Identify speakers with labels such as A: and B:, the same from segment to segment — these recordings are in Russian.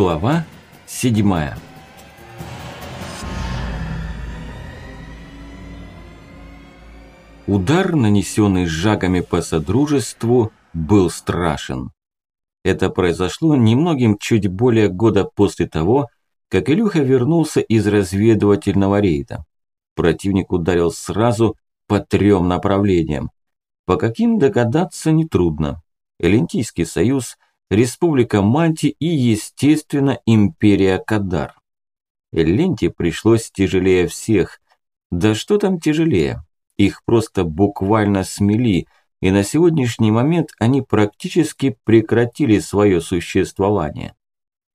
A: Глава седьмая Удар, нанесенный жагами по Содружеству, был страшен. Это произошло немногим чуть более года после того, как Илюха вернулся из разведывательного рейда. Противник ударил сразу по трем направлениям. По каким догадаться нетрудно. Элентийский союз, Республика Манти и, естественно, Империя Кадар. Эленте пришлось тяжелее всех. Да что там тяжелее? Их просто буквально смели – и на сегодняшний момент они практически прекратили свое существование.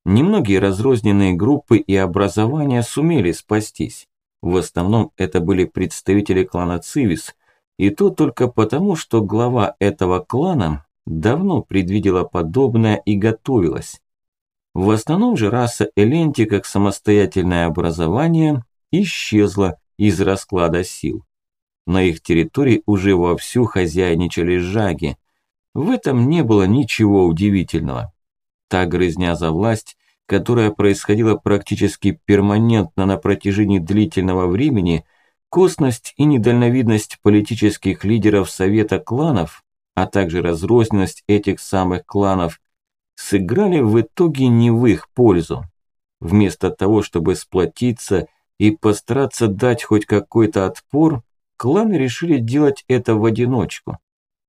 A: Немногие разрозненные группы и образования сумели спастись. В основном это были представители клана Цивис, и то только потому, что глава этого клана давно предвидела подобное и готовилась. В основном же раса Эленти как самостоятельное образование исчезла из расклада сил. На их территории уже вовсю хозяйничали жаги. В этом не было ничего удивительного. Та грызня за власть, которая происходила практически перманентно на протяжении длительного времени, косность и недальновидность политических лидеров Совета кланов, а также разрозненность этих самых кланов, сыграли в итоге не в их пользу. Вместо того, чтобы сплотиться и постараться дать хоть какой-то отпор, кланы решили делать это в одиночку.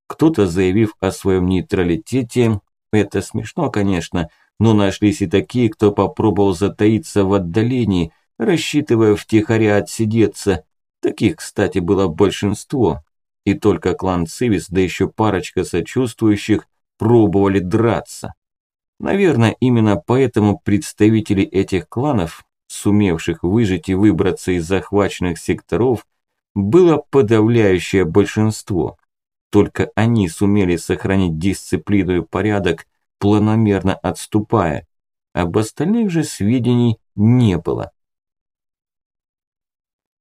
A: Кто-то, заявив о своем нейтралитете, это смешно, конечно, но нашлись и такие, кто попробовал затаиться в отдалении, рассчитывая втихаря отсидеться. Таких, кстати, было большинство. И только клан Цивис, да еще парочка сочувствующих, пробовали драться. Наверное, именно поэтому представители этих кланов, сумевших выжить и выбраться из захваченных секторов, было подавляющее большинство. Только они сумели сохранить дисциплину и порядок, планомерно отступая. Об остальных же сведений не было.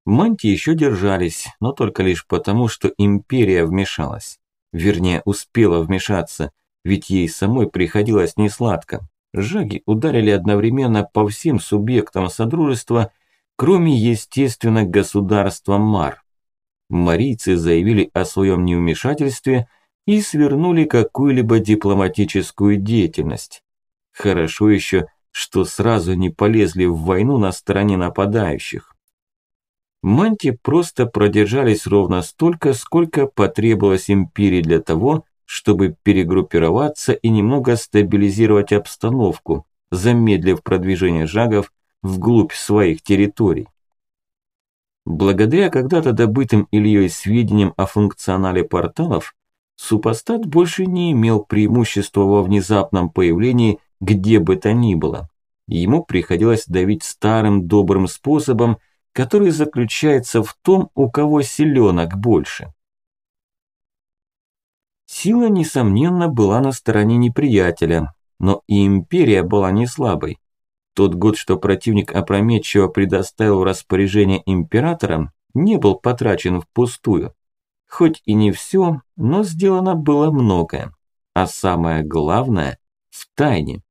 A: Манти еще держались, но только лишь потому, что империя вмешалась. Вернее, успела вмешаться, ведь ей самой приходилось несладко. Жаги ударили одновременно по всем субъектам Содружества, кроме, естественно, государства Мар марийцы заявили о своем невмешательстве и свернули какую-либо дипломатическую деятельность. Хорошо еще, что сразу не полезли в войну на стороне нападающих. Манти просто продержались ровно столько, сколько потребовалось империи для того, чтобы перегруппироваться и немного стабилизировать обстановку, замедлив продвижение жагов вглубь своих территорий. Благодаря когда-то добытым Ильей сведениям о функционале порталов, супостат больше не имел преимущества во внезапном появлении где бы то ни было. Ему приходилось давить старым добрым способом, который заключается в том, у кого селенок больше. Сила, несомненно, была на стороне неприятеля, но и империя была не слабой. Тот год, что противник опрометчиво предоставил распоряжение императорам, не был потрачен впустую. Хоть и не все, но сделано было многое. А самое главное – в тайне.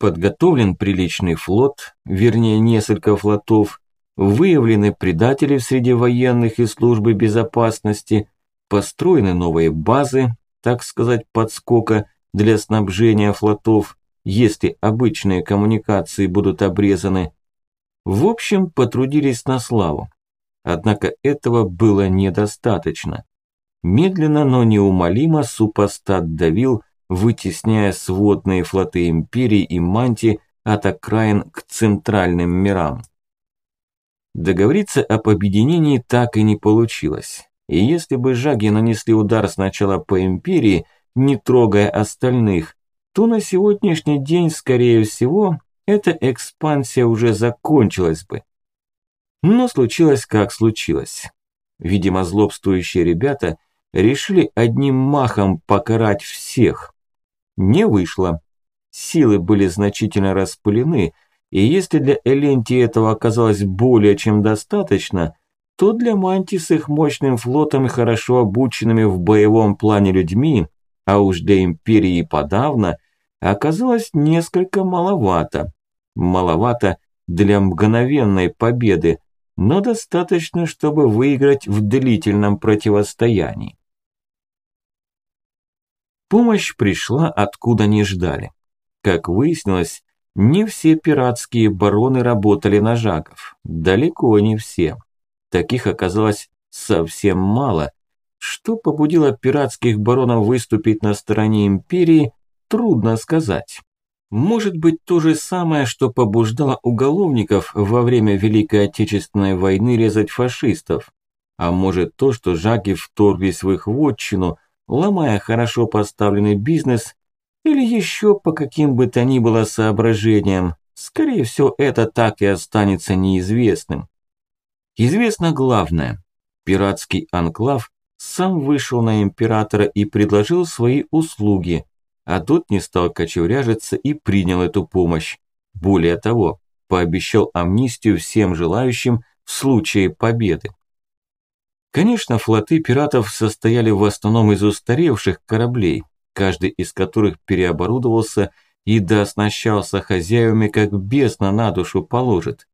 A: Подготовлен приличный флот, вернее несколько флотов, выявлены предатели в среде военных и службы безопасности, построены новые базы, так сказать, подскока для снабжения флотов, если обычные коммуникации будут обрезаны. В общем, потрудились на славу. Однако этого было недостаточно. Медленно, но неумолимо супостат давил, вытесняя сводные флоты Империи и Манти от окраин к центральным мирам. Договориться об объединении так и не получилось. И если бы жаги нанесли удар сначала по Империи, не трогая остальных, то на сегодняшний день, скорее всего, эта экспансия уже закончилась бы. Но случилось как случилось. Видимо, злобствующие ребята решили одним махом покарать всех. Не вышло. Силы были значительно распылены, и если для Эленти этого оказалось более чем достаточно, то для Манти с их мощным флотом и хорошо обученными в боевом плане людьми, а уж для Империи подавно, оказалось несколько маловато. Маловато для мгновенной победы, но достаточно, чтобы выиграть в длительном противостоянии. Помощь пришла откуда не ждали. Как выяснилось, не все пиратские бароны работали на жаков. Далеко не все. Таких оказалось совсем мало. Что побудило пиратских баронов выступить на стороне империи, трудно сказать. Может быть то же самое, что побуждало уголовников во время Великой Отечественной войны резать фашистов. А может то, что жаги вторглись в их вотчину, ломая хорошо поставленный бизнес, или еще по каким бы то ни было соображениям. Скорее всего, это так и останется неизвестным. Известно главное. Пиратский анклав сам вышел на императора и предложил свои услуги, а тот не стал кочевряжиться и принял эту помощь. Более того, пообещал амнистию всем желающим в случае победы. Конечно, флоты пиратов состояли в основном из устаревших кораблей, каждый из которых переоборудовался и дооснащался хозяевами, как бесно на душу положит.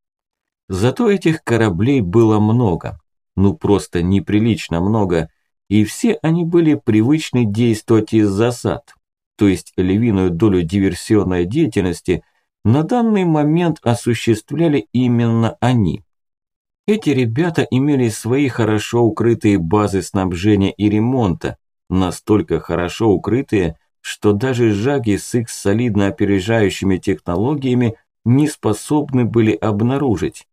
A: Зато этих кораблей было много, ну просто неприлично много, и все они были привычны действовать из засад то есть львиную долю диверсионной деятельности, на данный момент осуществляли именно они. Эти ребята имели свои хорошо укрытые базы снабжения и ремонта, настолько хорошо укрытые, что даже жаги с их солидно опережающими технологиями не способны были обнаружить.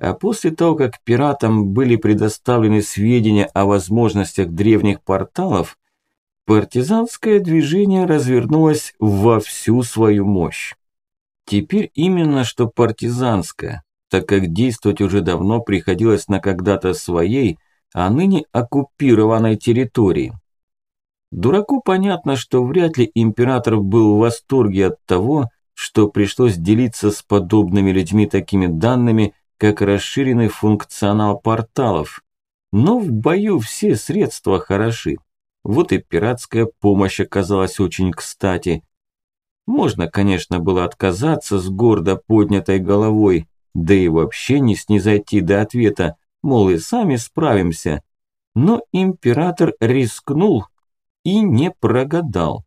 A: А после того, как пиратам были предоставлены сведения о возможностях древних порталов, партизанское движение развернулось во всю свою мощь. Теперь именно что партизанское, так как действовать уже давно приходилось на когда-то своей, а ныне оккупированной территории. Дураку понятно, что вряд ли император был в восторге от того, что пришлось делиться с подобными людьми такими данными, как расширенный функционал порталов. Но в бою все средства хороши. Вот и пиратская помощь оказалась очень кстати. Можно, конечно, было отказаться с гордо поднятой головой, да и вообще не снизойти до ответа, мол, и сами справимся. Но император рискнул и не прогадал.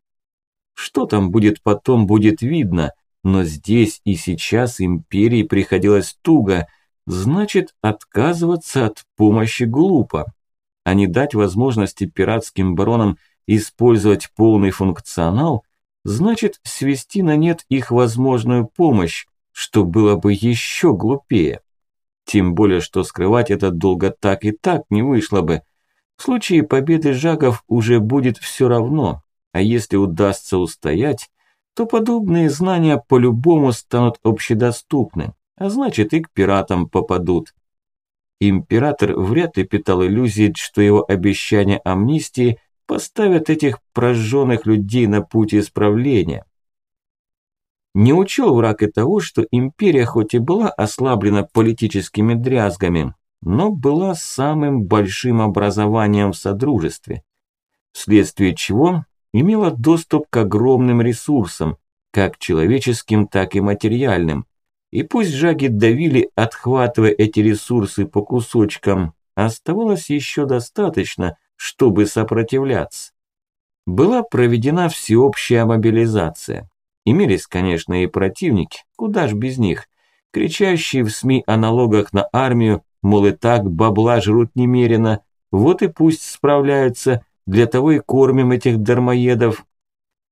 A: Что там будет потом, будет видно, но здесь и сейчас империи приходилось туго, значит, отказываться от помощи глупо а не дать возможности пиратским баронам использовать полный функционал, значит свести на нет их возможную помощь, что было бы еще глупее. Тем более, что скрывать это долго так и так не вышло бы. В случае победы Жагов уже будет все равно, а если удастся устоять, то подобные знания по-любому станут общедоступны, а значит и к пиратам попадут. Император вряд ли питал иллюзии, что его обещания амнистии поставят этих прожженных людей на путь исправления. Не учел враг и того, что империя хоть и была ослаблена политическими дрязгами, но была самым большим образованием в Содружестве, вследствие чего имела доступ к огромным ресурсам, как человеческим, так и материальным, и пусть жаги давили, отхватывая эти ресурсы по кусочкам, оставалось еще достаточно, чтобы сопротивляться. Была проведена всеобщая мобилизация. Имелись, конечно, и противники, куда ж без них, кричащие в СМИ о налогах на армию, мол и так бабла жрут немерено, вот и пусть справляются, для того и кормим этих дармоедов.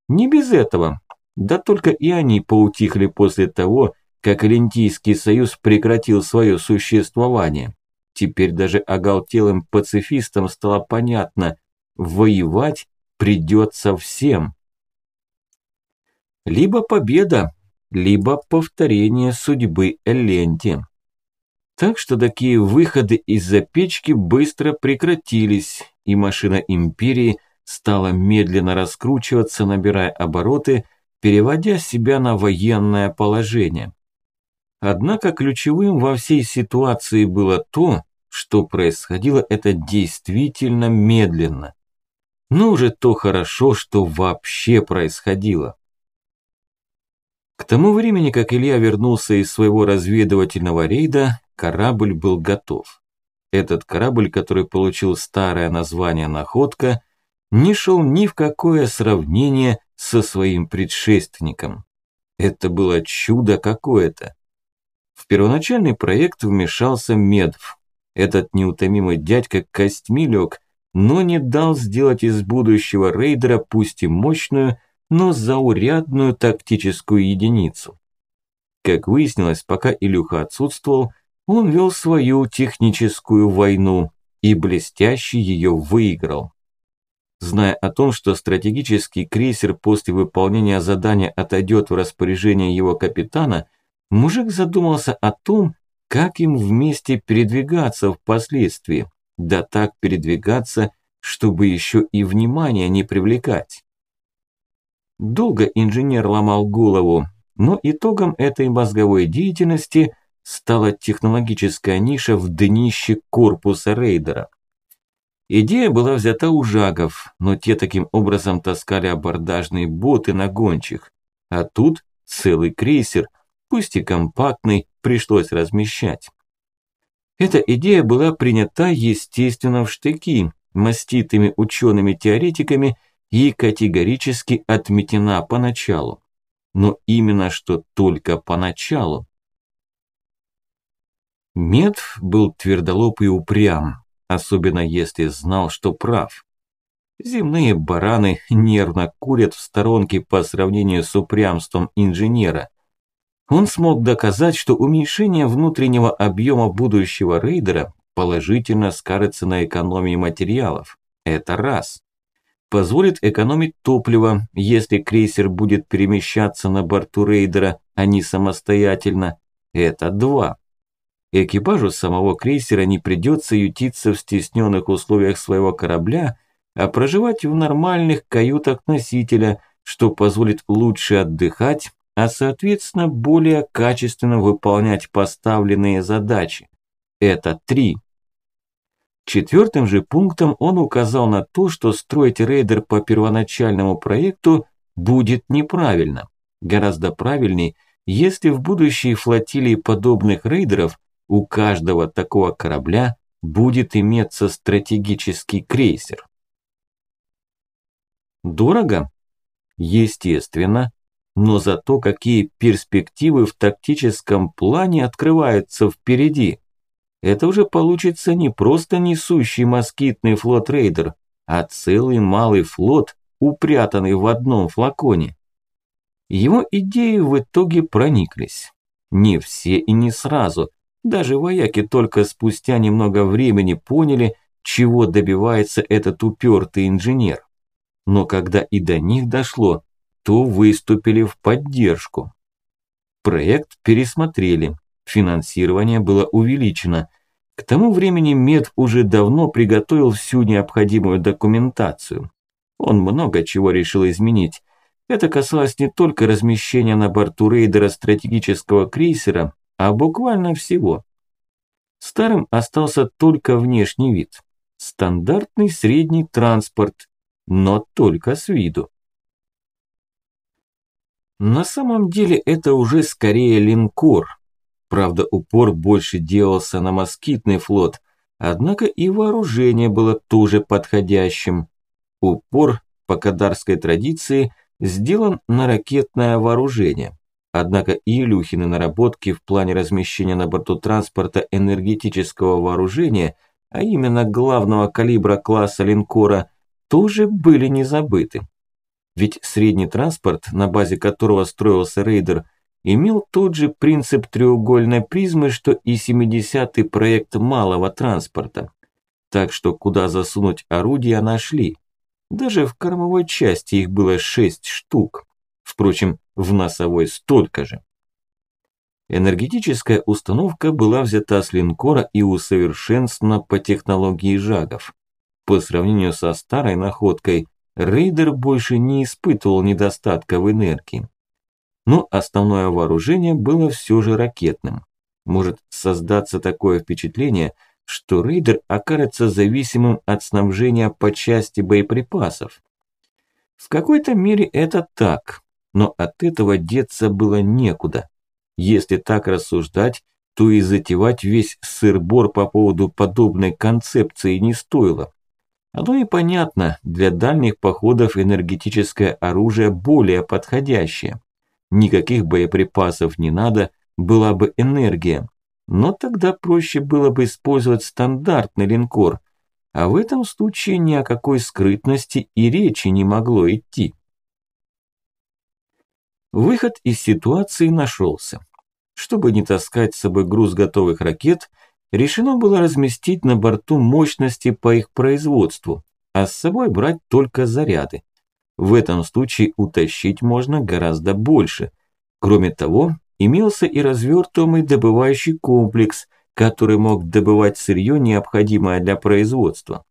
A: Не без этого, да только и они поутихли после того, как Олимпийский союз прекратил свое существование. Теперь даже оголтелым пацифистам стало понятно, воевать придется всем. Либо победа, либо повторение судьбы Эленти. Так что такие выходы из-за печки быстро прекратились, и машина Империи стала медленно раскручиваться, набирая обороты, переводя себя на военное положение. Однако ключевым во всей ситуации было то, что происходило это действительно медленно. Ну уже то хорошо, что вообще происходило. К тому времени, как Илья вернулся из своего разведывательного рейда, корабль был готов. Этот корабль, который получил старое название «Находка», не шел ни в какое сравнение со своим предшественником. Это было чудо какое-то. В первоначальный проект вмешался Медв. Этот неутомимый дядька костьми лег, но не дал сделать из будущего рейдера пусть и мощную, но заурядную тактическую единицу. Как выяснилось, пока Илюха отсутствовал, он вел свою техническую войну и блестяще ее выиграл. Зная о том, что стратегический крейсер после выполнения задания отойдет в распоряжение его капитана, мужик задумался о том, как им вместе передвигаться впоследствии, да так передвигаться, чтобы еще и внимание не привлекать. Долго инженер ломал голову, но итогом этой мозговой деятельности стала технологическая ниша в днище корпуса рейдера. Идея была взята у жагов, но те таким образом таскали абордажные боты на гончих. А тут целый крейсер, пусть и компактный, пришлось размещать. Эта идея была принята, естественно, в штыки, маститыми учеными-теоретиками и категорически отметена поначалу. Но именно что только поначалу. Мед был твердолоб и упрям, особенно если знал, что прав. Земные бараны нервно курят в сторонке по сравнению с упрямством инженера. Он смог доказать, что уменьшение внутреннего объема будущего рейдера положительно скажется на экономии материалов. Это раз позволит экономить топливо, если крейсер будет перемещаться на борту рейдера, а не самостоятельно. Это два. Экипажу самого крейсера не придется ютиться в стесненных условиях своего корабля, а проживать в нормальных каютах носителя, что позволит лучше отдыхать, а соответственно более качественно выполнять поставленные задачи. Это три. Четвертым же пунктом он указал на то, что строить рейдер по первоначальному проекту будет неправильно. Гораздо правильней, если в будущей флотилии подобных рейдеров у каждого такого корабля будет иметься стратегический крейсер. Дорого? Естественно, но зато какие перспективы в тактическом плане открываются впереди это уже получится не просто несущий москитный флот-рейдер, а целый малый флот, упрятанный в одном флаконе. Его идеи в итоге прониклись. Не все и не сразу. Даже вояки только спустя немного времени поняли, чего добивается этот упертый инженер. Но когда и до них дошло, то выступили в поддержку. Проект пересмотрели, финансирование было увеличено, к тому времени Мед уже давно приготовил всю необходимую документацию. Он много чего решил изменить. Это касалось не только размещения на борту рейдера стратегического крейсера, а буквально всего. Старым остался только внешний вид. Стандартный средний транспорт, но только с виду. На самом деле это уже скорее линкор, Правда, упор больше делался на москитный флот, однако и вооружение было тоже подходящим. Упор, по кадарской традиции, сделан на ракетное вооружение. Однако и Илюхины наработки в плане размещения на борту транспорта энергетического вооружения, а именно главного калибра класса линкора, тоже были не забыты. Ведь средний транспорт, на базе которого строился рейдер – имел тот же принцип треугольной призмы, что и 70-й проект малого транспорта. Так что куда засунуть орудия нашли. Даже в кормовой части их было 6 штук. Впрочем, в носовой столько же. Энергетическая установка была взята с линкора и усовершенствована по технологии жагов. По сравнению со старой находкой, рейдер больше не испытывал недостатка в энергии но основное вооружение было все же ракетным. Может создаться такое впечатление, что рейдер окажется зависимым от снабжения по части боеприпасов. В какой-то мере это так, но от этого деться было некуда. Если так рассуждать, то и затевать весь сыр-бор по поводу подобной концепции не стоило. Оно и понятно, для дальних походов энергетическое оружие более подходящее. Никаких боеприпасов не надо, была бы энергия. Но тогда проще было бы использовать стандартный линкор, а в этом случае ни о какой скрытности и речи не могло идти. Выход из ситуации нашелся. Чтобы не таскать с собой груз готовых ракет, решено было разместить на борту мощности по их производству, а с собой брать только заряды. В этом случае утащить можно гораздо больше. Кроме того, имелся и развертываемый добывающий комплекс, который мог добывать сырье, необходимое для производства.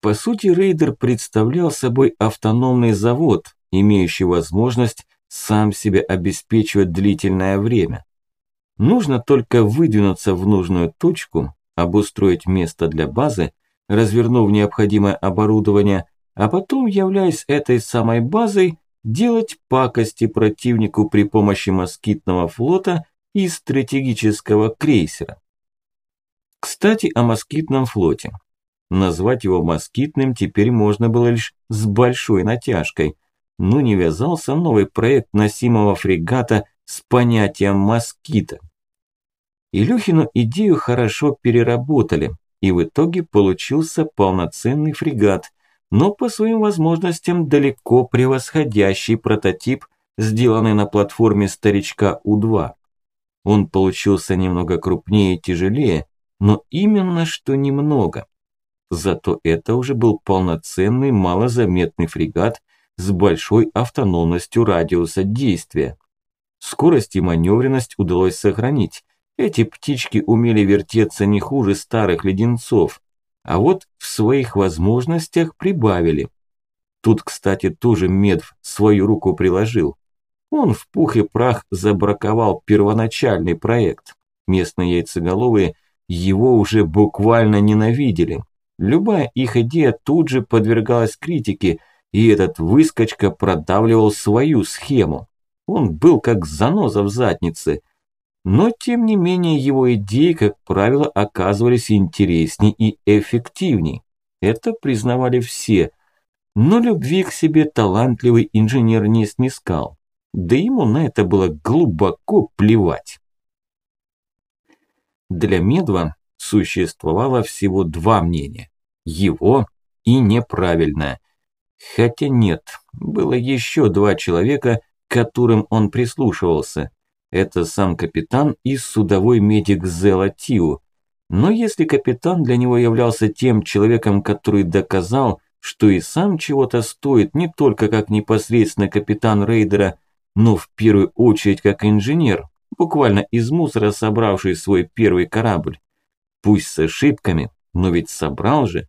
A: По сути, рейдер представлял собой автономный завод, имеющий возможность сам себя обеспечивать длительное время. Нужно только выдвинуться в нужную точку, обустроить место для базы, развернув необходимое оборудование, а потом, являясь этой самой базой, делать пакости противнику при помощи москитного флота и стратегического крейсера. Кстати, о москитном флоте. Назвать его москитным теперь можно было лишь с большой натяжкой. но не вязался новый проект носимого фрегата с понятием москита. Илюхину идею хорошо переработали, и в итоге получился полноценный фрегат, но по своим возможностям далеко превосходящий прототип, сделанный на платформе старичка У-2. Он получился немного крупнее и тяжелее, но именно что немного. Зато это уже был полноценный малозаметный фрегат с большой автономностью радиуса действия. Скорость и маневренность удалось сохранить, эти птички умели вертеться не хуже старых леденцов, а вот в своих возможностях прибавили. Тут, кстати, тоже Медв свою руку приложил. Он в пух и прах забраковал первоначальный проект. Местные яйцеголовые его уже буквально ненавидели. Любая их идея тут же подвергалась критике, и этот выскочка продавливал свою схему. Он был как заноза в заднице – но, тем не менее, его идеи, как правило, оказывались интересней и эффективней. Это признавали все. Но любви к себе талантливый инженер не снискал. Да ему на это было глубоко плевать. Для Медва существовало всего два мнения. Его и неправильное. Хотя нет, было еще два человека, которым он прислушивался – это сам капитан и судовой медик Зелатиу. Но если капитан для него являлся тем человеком, который доказал, что и сам чего-то стоит не только как непосредственно капитан рейдера, но в первую очередь как инженер, буквально из мусора собравший свой первый корабль. Пусть с ошибками, но ведь собрал же.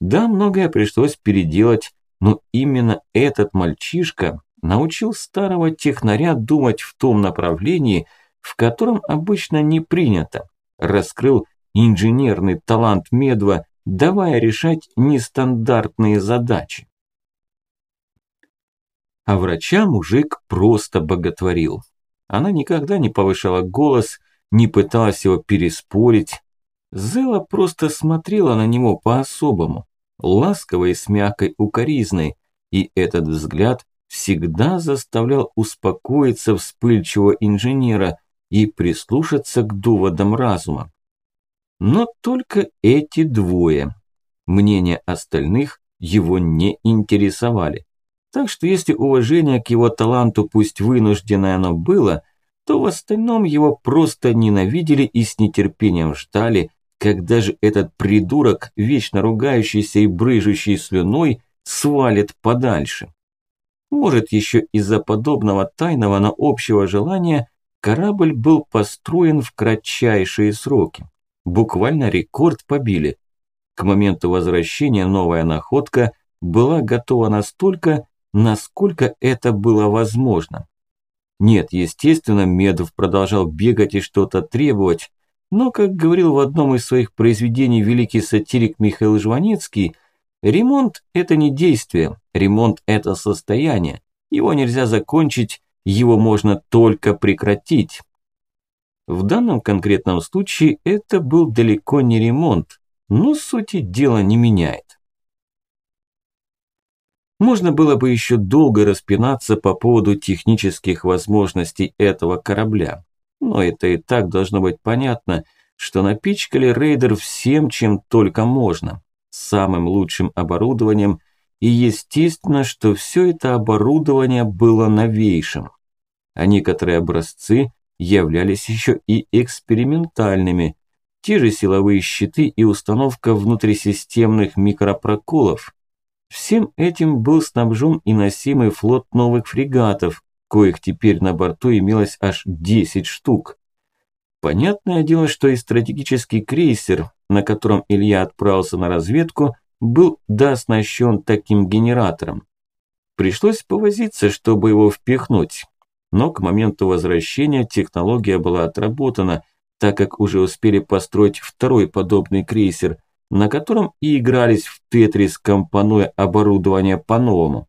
A: Да, многое пришлось переделать, но именно этот мальчишка научил старого технаря думать в том направлении, в котором обычно не принято, раскрыл инженерный талант Медва, давая решать нестандартные задачи. А врача мужик просто боготворил. Она никогда не повышала голос, не пыталась его переспорить. Зела просто смотрела на него по-особому, ласково и с мягкой укоризной, и этот взгляд всегда заставлял успокоиться вспыльчивого инженера и прислушаться к доводам разума. Но только эти двое. Мнения остальных его не интересовали. Так что если уважение к его таланту, пусть вынужденное оно было, то в остальном его просто ненавидели и с нетерпением ждали, когда же этот придурок, вечно ругающийся и брыжущий слюной, свалит подальше. Может, еще из-за подобного тайного, но общего желания корабль был построен в кратчайшие сроки. Буквально рекорд побили. К моменту возвращения новая находка была готова настолько, насколько это было возможно. Нет, естественно, Медов продолжал бегать и что-то требовать, но, как говорил в одном из своих произведений великий сатирик Михаил Жванецкий, Ремонт – это не действие, ремонт – это состояние. Его нельзя закончить, его можно только прекратить. В данном конкретном случае это был далеко не ремонт, но сути дела не меняет. Можно было бы еще долго распинаться по поводу технических возможностей этого корабля. Но это и так должно быть понятно, что напичкали рейдер всем, чем только можно. Самым лучшим оборудованием и естественно, что все это оборудование было новейшим. А некоторые образцы являлись еще и экспериментальными. Те же силовые щиты и установка внутрисистемных микропроколов. Всем этим был снабжен и носимый флот новых фрегатов, коих теперь на борту имелось аж 10 штук. Понятное дело, что и стратегический крейсер, на котором Илья отправился на разведку, был дооснащен таким генератором. Пришлось повозиться, чтобы его впихнуть. Но к моменту возвращения технология была отработана, так как уже успели построить второй подобный крейсер, на котором и игрались в Тетрис, компонуя оборудование по-новому.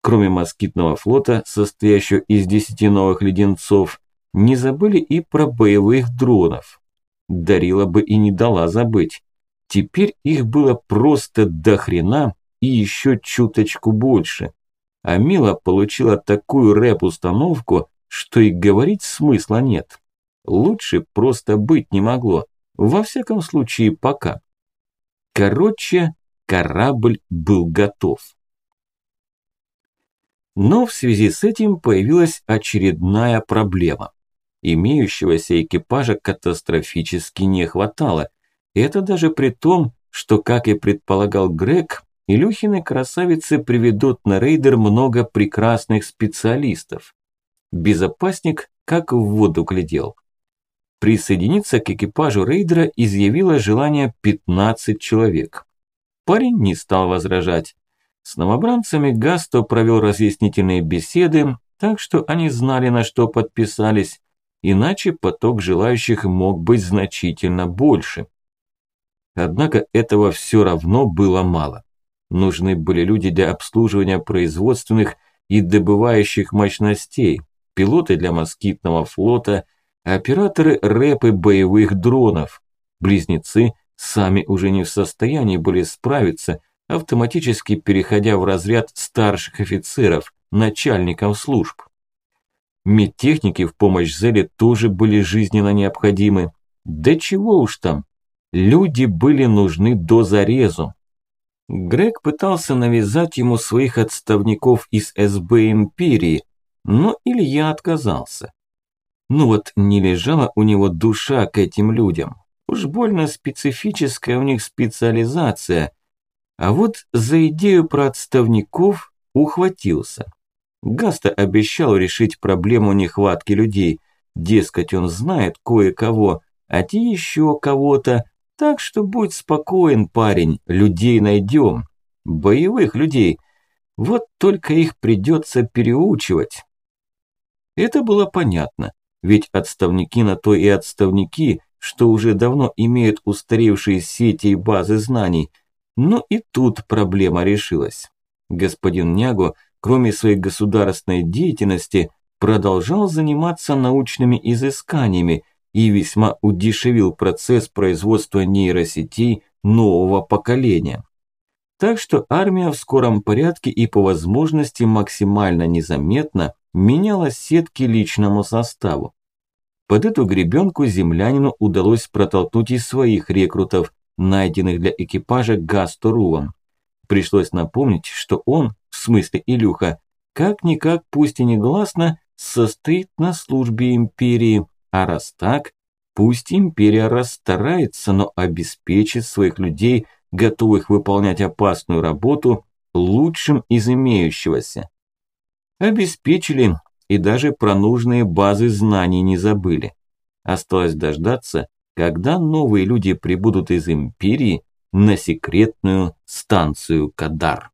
A: Кроме москитного флота, состоящего из десяти новых леденцов, не забыли и про боевых дронов. Дарила бы и не дала забыть. Теперь их было просто до хрена и еще чуточку больше. А Мила получила такую рэп-установку, что и говорить смысла нет. Лучше просто быть не могло. Во всяком случае, пока. Короче, корабль был готов. Но в связи с этим появилась очередная проблема. Имеющегося экипажа катастрофически не хватало. Это даже при том, что, как и предполагал Грег, Илюхины красавицы приведут на рейдер много прекрасных специалистов. Безопасник как в воду глядел. Присоединиться к экипажу рейдера изъявило желание 15 человек. Парень не стал возражать. С новобранцами Гасто провел разъяснительные беседы, так что они знали, на что подписались, иначе поток желающих мог быть значительно больше. Однако этого все равно было мало. Нужны были люди для обслуживания производственных и добывающих мощностей, пилоты для москитного флота, операторы рэпы боевых дронов. Близнецы сами уже не в состоянии были справиться – автоматически переходя в разряд старших офицеров, начальников служб. Медтехники в помощь Зеле тоже были жизненно необходимы. Да чего уж там, люди были нужны до зарезу. Грег пытался навязать ему своих отставников из СБ Империи, но Илья отказался. Ну вот не лежала у него душа к этим людям. Уж больно специфическая у них специализация, а вот за идею про отставников ухватился. Гаста обещал решить проблему нехватки людей. Дескать, он знает кое-кого, а те еще кого-то. Так что будь спокоен, парень, людей найдем. Боевых людей. Вот только их придется переучивать. Это было понятно, ведь отставники на то и отставники, что уже давно имеют устаревшие сети и базы знаний – но и тут проблема решилась. Господин Нягу, кроме своей государственной деятельности, продолжал заниматься научными изысканиями и весьма удешевил процесс производства нейросетей нового поколения. Так что армия в скором порядке и по возможности максимально незаметно меняла сетки личному составу. Под эту гребенку землянину удалось протолкнуть и своих рекрутов, найденных для экипажа Гасторувом. Пришлось напомнить, что он, смысле Илюха, как-никак, пусть и негласно, состоит на службе империи, а раз так, пусть империя расстарается, но обеспечит своих людей, готовых выполнять опасную работу, лучшим из имеющегося. Обеспечили и даже про нужные базы знаний не забыли. Осталось дождаться, когда новые люди прибудут из Империи на секретную станцию Кадар.